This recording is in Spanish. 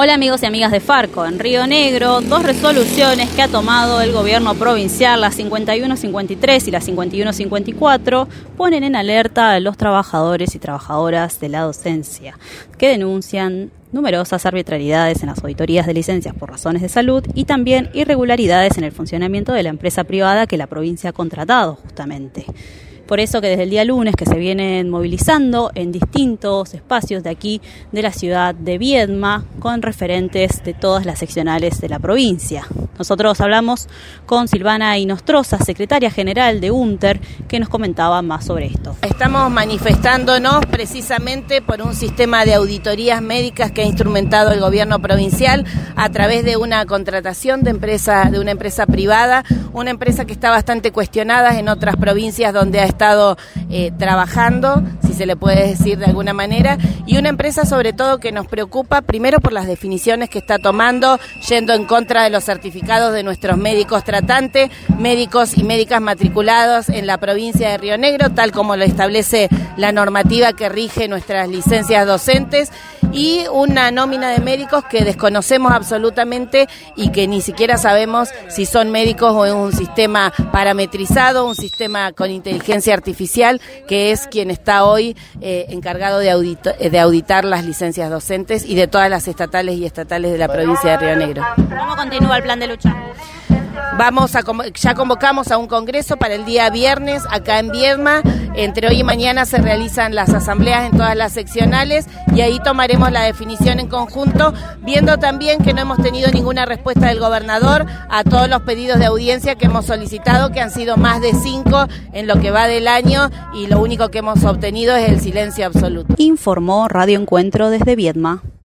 Hola amigos y amigas de Farco. En Río Negro, dos resoluciones que ha tomado el gobierno provincial, la 5153 y la 5154, ponen en alerta a los trabajadores y trabajadoras de la docencia, que denuncian numerosas arbitrariedades en las auditorías de licencias por razones de salud y también irregularidades en el funcionamiento de la empresa privada que la provincia ha contratado justamente. Por eso que desde el día lunes que se vienen movilizando en distintos espacios de aquí de la ciudad de Viedma con referentes de todas las seccionales de la provincia. Nosotros hablamos con Silvana Inostroza, secretaria general de UNTER, que nos comentaba más sobre esto. Estamos manifestándonos precisamente por un sistema de auditorías médicas que ha instrumentado el gobierno provincial a través de una contratación de empresa de una empresa privada, una empresa que está bastante cuestionada en otras provincias donde ha estado eh, trabajando, se le puede decir de alguna manera, y una empresa sobre todo que nos preocupa primero por las definiciones que está tomando, yendo en contra de los certificados de nuestros médicos tratantes, médicos y médicas matriculados en la provincia de Río Negro, tal como lo establece la normativa que rige nuestras licencias docentes y una nómina de médicos que desconocemos absolutamente y que ni siquiera sabemos si son médicos o en un sistema parametrizado, un sistema con inteligencia artificial, que es quien está hoy eh, encargado de, de auditar las licencias docentes y de todas las estatales y estatales de la provincia de Río Negro. ¿Cómo continúa el plan de lucha? Vamos a ya convocamos a un congreso para el día viernes acá en Viedma. Entre hoy y mañana se realizan las asambleas en todas las seccionales y ahí tomaremos la definición en conjunto, viendo también que no hemos tenido ninguna respuesta del gobernador a todos los pedidos de audiencia que hemos solicitado, que han sido más de cinco en lo que va del año y lo único que hemos obtenido es el silencio absoluto. Informó Radio Encuentro desde Viedma.